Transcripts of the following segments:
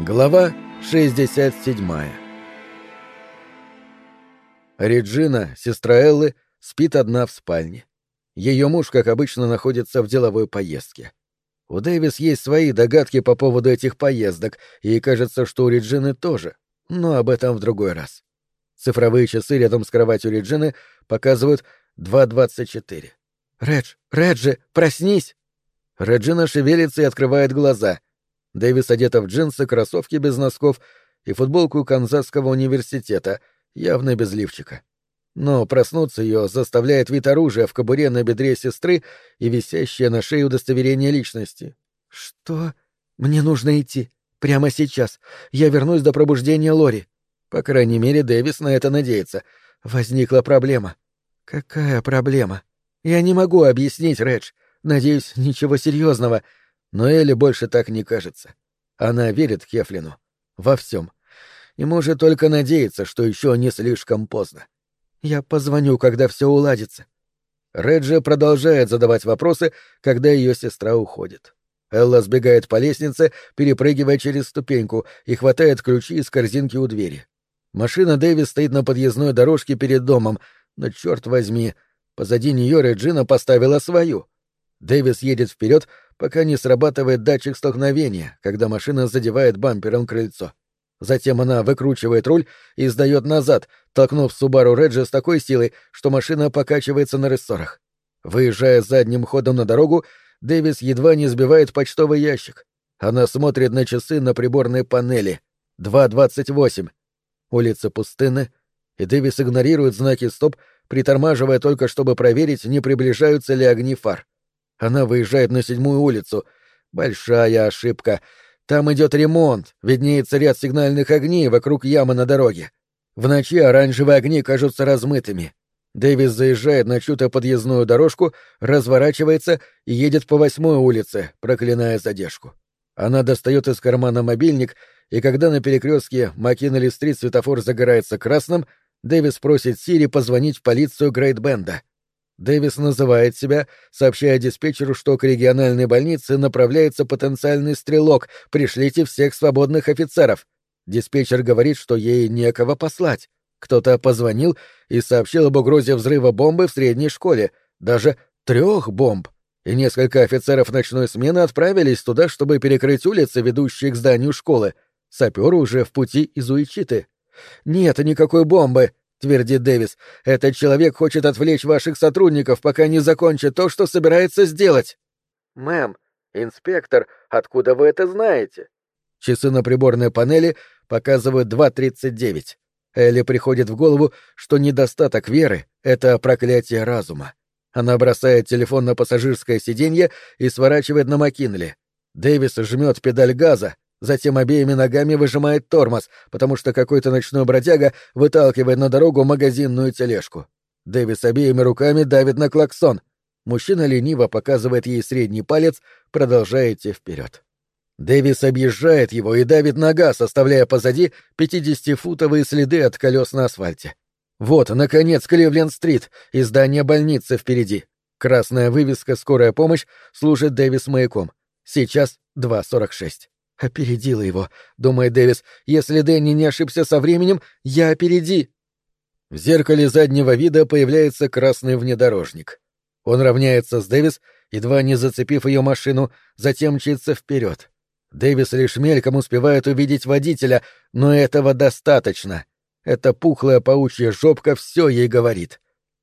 Глава 67 Реджина, сестра Эллы, спит одна в спальне. Ее муж, как обычно, находится в деловой поездке. У Дэвис есть свои догадки по поводу этих поездок, и кажется, что у Реджины тоже, но об этом в другой раз. Цифровые часы рядом с кроватью Реджины показывают 2.24. «Редж, Реджи, проснись!» Реджина шевелится и открывает глаза — Дэвис одета в джинсы, кроссовки без носков и футболку Канзасского университета, явно без лифчика. Но проснуться ее заставляет вид оружия в кобуре на бедре сестры и висящее на шее удостоверение личности. «Что? Мне нужно идти. Прямо сейчас. Я вернусь до пробуждения Лори». По крайней мере, Дэвис на это надеется. Возникла проблема. «Какая проблема?» «Я не могу объяснить, Редж. Надеюсь, ничего серьезного. Но Элли больше так не кажется. Она верит Хефлину. Во всем. И может только надеяться, что еще не слишком поздно. Я позвоню, когда все уладится. Реджи продолжает задавать вопросы, когда ее сестра уходит. Элла сбегает по лестнице, перепрыгивая через ступеньку, и хватает ключи из корзинки у двери. Машина Дэвис стоит на подъездной дорожке перед домом, но, черт возьми, позади нее Реджина поставила свою. Дэвис едет вперед, пока не срабатывает датчик столкновения, когда машина задевает бампером крыльцо. Затем она выкручивает руль и сдает назад, толкнув Субару Реджи с такой силой, что машина покачивается на рессорах. Выезжая задним ходом на дорогу, Дэвис едва не сбивает почтовый ящик. Она смотрит на часы на приборной панели. 2.28. Улица пустынны, и Дэвис игнорирует знаки «стоп», притормаживая только, чтобы проверить, не приближаются ли огни фар. Она выезжает на седьмую улицу. Большая ошибка. Там идет ремонт, виднеется ряд сигнальных огней вокруг ямы на дороге. В ночи оранжевые огни кажутся размытыми. Дэвис заезжает на чью-то подъездную дорожку, разворачивается и едет по восьмой улице, проклиная задержку. Она достает из кармана мобильник, и когда на перекрестке Маккинли-стрит светофор загорается красным, Дэвис просит Сири позвонить в полицию Грейт-Бенда. Дэвис называет себя, сообщая диспетчеру, что к региональной больнице направляется потенциальный стрелок, пришлите всех свободных офицеров. Диспетчер говорит, что ей некого послать. Кто-то позвонил и сообщил об угрозе взрыва бомбы в средней школе, даже трех бомб. И несколько офицеров ночной смены отправились туда, чтобы перекрыть улицы, ведущие к зданию школы. Саперы уже в пути из Уичиты. Нет никакой бомбы, — твердит Дэвис. «Этот человек хочет отвлечь ваших сотрудников, пока не закончит то, что собирается сделать». «Мэм, инспектор, откуда вы это знаете?» Часы на приборной панели показывают 2.39. Элли приходит в голову, что недостаток веры — это проклятие разума. Она бросает телефон на пассажирское сиденье и сворачивает на Макинли. Дэвис жмет педаль газа, Затем обеими ногами выжимает тормоз, потому что какой-то ночной бродяга выталкивает на дорогу магазинную тележку. Дэвис обеими руками давит на клаксон. Мужчина лениво показывает ей средний палец, продолжая идти вперед. Дэвис объезжает его и давит на газ, оставляя позади 50-футовые следы от колес на асфальте. Вот, наконец, Кливленд-стрит и здание больницы впереди. Красная вывеска «Скорая помощь» служит Дэвис маяком. Сейчас 2.46. Опередила его, думает Дэвис. Если Дэнни не ошибся со временем, я опереди. В зеркале заднего вида появляется красный внедорожник. Он равняется с Дэвис, едва не зацепив ее машину, затем мчится вперед. Дэвис лишь мельком успевает увидеть водителя, но этого достаточно. Эта пухлая паучья жопка все ей говорит.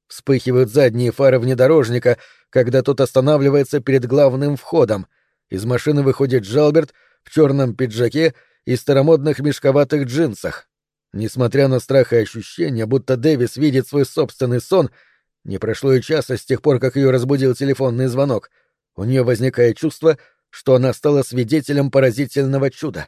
Вспыхивают задние фары внедорожника, когда тот останавливается перед главным входом. Из машины выходит Джалберт — в черном пиджаке и старомодных мешковатых джинсах. Несмотря на страх и ощущение, будто Дэвис видит свой собственный сон, не прошло и часа с тех пор, как ее разбудил телефонный звонок. У нее возникает чувство, что она стала свидетелем поразительного чуда.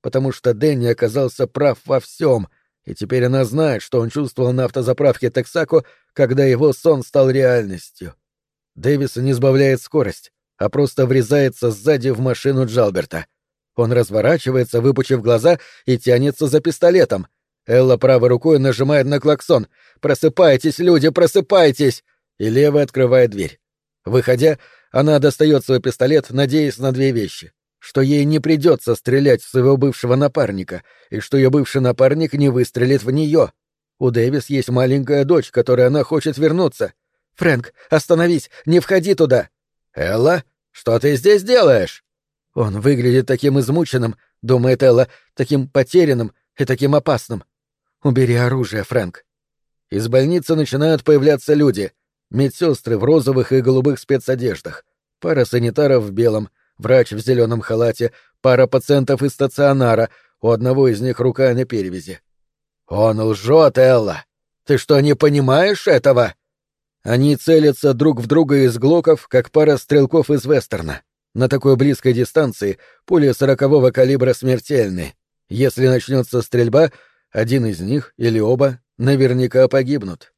Потому что Дэнни оказался прав во всем, и теперь она знает, что он чувствовал на автозаправке Тексако, когда его сон стал реальностью. Дэвис не сбавляет скорость, а просто врезается сзади в машину Джалберта — он разворачивается, выпучив глаза, и тянется за пистолетом. Элла правой рукой нажимает на клаксон. «Просыпайтесь, люди, просыпайтесь!» И левая открывает дверь. Выходя, она достает свой пистолет, надеясь на две вещи. что ей не придется стрелять в своего бывшего напарника, и что ее бывший напарник не выстрелит в нее. У Дэвис есть маленькая дочь, которой она хочет вернуться. Фрэнк, остановись, не входи туда. Элла, что ты здесь делаешь? Он выглядит таким измученным, думает Элла, таким потерянным и таким опасным. Убери оружие, Фрэнк. Из больницы начинают появляться люди. Медсестры в розовых и голубых спецодеждах, пара санитаров в белом, врач в зеленом халате, пара пациентов из стационара, у одного из них рука на перевязи. «Он лжет, Элла! Ты что, не понимаешь этого?» Они целятся друг в друга из глоков, как пара стрелков из вестерна. На такой близкой дистанции пули сорокового калибра смертельны. Если начнется стрельба, один из них или оба наверняка погибнут.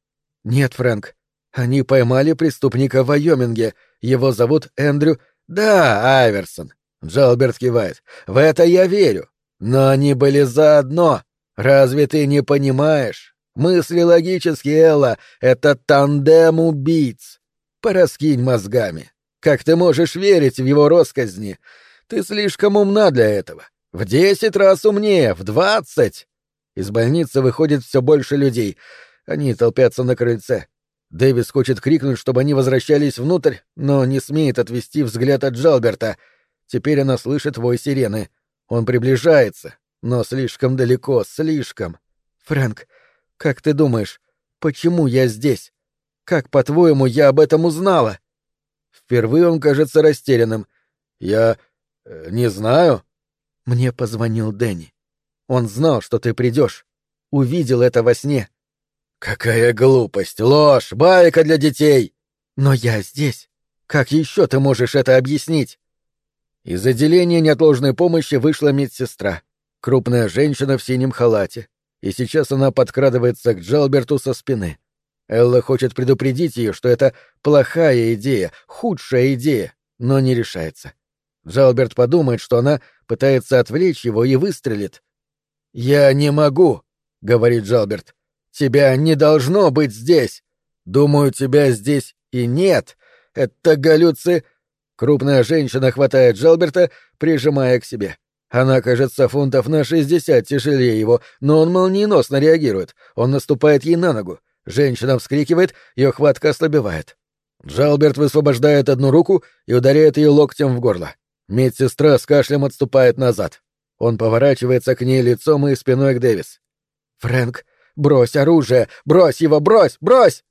Нет, Фрэнк, они поймали преступника в Вайоминге. Его зовут Эндрю... Да, Айверсон. Джалберт кивает. В это я верю. Но они были заодно. Разве ты не понимаешь? Мысли логические, Элла. Это тандем убийц. Пораскинь мозгами. Как ты можешь верить в его росказни? Ты слишком умна для этого. В десять раз умнее, в двадцать. Из больницы выходит все больше людей. Они толпятся на крыльце. Дэвис хочет крикнуть, чтобы они возвращались внутрь, но не смеет отвести взгляд от Джалберта. Теперь она слышит вой сирены. Он приближается, но слишком далеко, слишком. «Фрэнк, как ты думаешь, почему я здесь? Как, по-твоему, я об этом узнала?» Впервые он кажется растерянным. «Я... Э, не знаю». Мне позвонил Дэнни. Он знал, что ты придешь. Увидел это во сне. Какая глупость, ложь, байка для детей. Но я здесь. Как еще ты можешь это объяснить? Из отделения неотложной помощи вышла медсестра, крупная женщина в синем халате, и сейчас она подкрадывается к Джалберту со спины. Элла хочет предупредить ее, что это плохая идея, худшая идея, но не решается. Джалберт подумает, что она пытается отвлечь его и выстрелит. «Я не могу», — говорит Джалберт. Тебя не должно быть здесь. Думаю, тебя здесь и нет. Это галлюци...» Крупная женщина хватает Джалберта, прижимая к себе. Она, кажется, фунтов на шестьдесят тяжелее его, но он молниеносно реагирует. Он наступает ей на ногу. Женщина вскрикивает, ее хватка ослабевает. Джалберт высвобождает одну руку и ударяет ее локтем в горло. Медсестра с кашлем отступает назад. Он поворачивается к ней лицом и спиной к Дэвис. «Фрэнк, Брось оружие! Брось его! Брось! Брось!»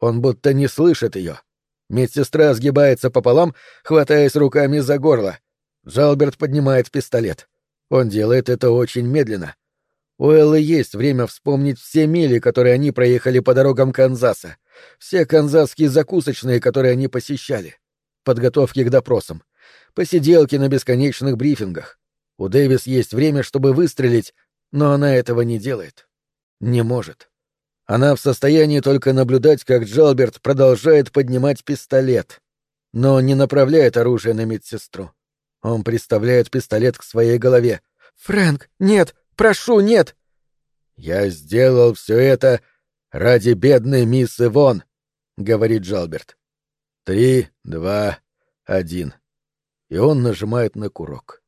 Он будто не слышит ее. Медсестра сгибается пополам, хватаясь руками за горло. Жалберт поднимает пистолет. Он делает это очень медленно. У Эллы есть время вспомнить все мили, которые они проехали по дорогам Канзаса, все канзасские закусочные, которые они посещали, подготовки к допросам, посиделки на бесконечных брифингах. У Дэвис есть время, чтобы выстрелить, но она этого не делает. Не может. Она в состоянии только наблюдать, как Джалберт продолжает поднимать пистолет, но не направляет оружие на медсестру. Он приставляет пистолет к своей голове. «Фрэнк, нет! Прошу, нет!» «Я сделал все это ради бедной мисс Ивон», — говорит Джалберт. «Три, два, один». И он нажимает на курок.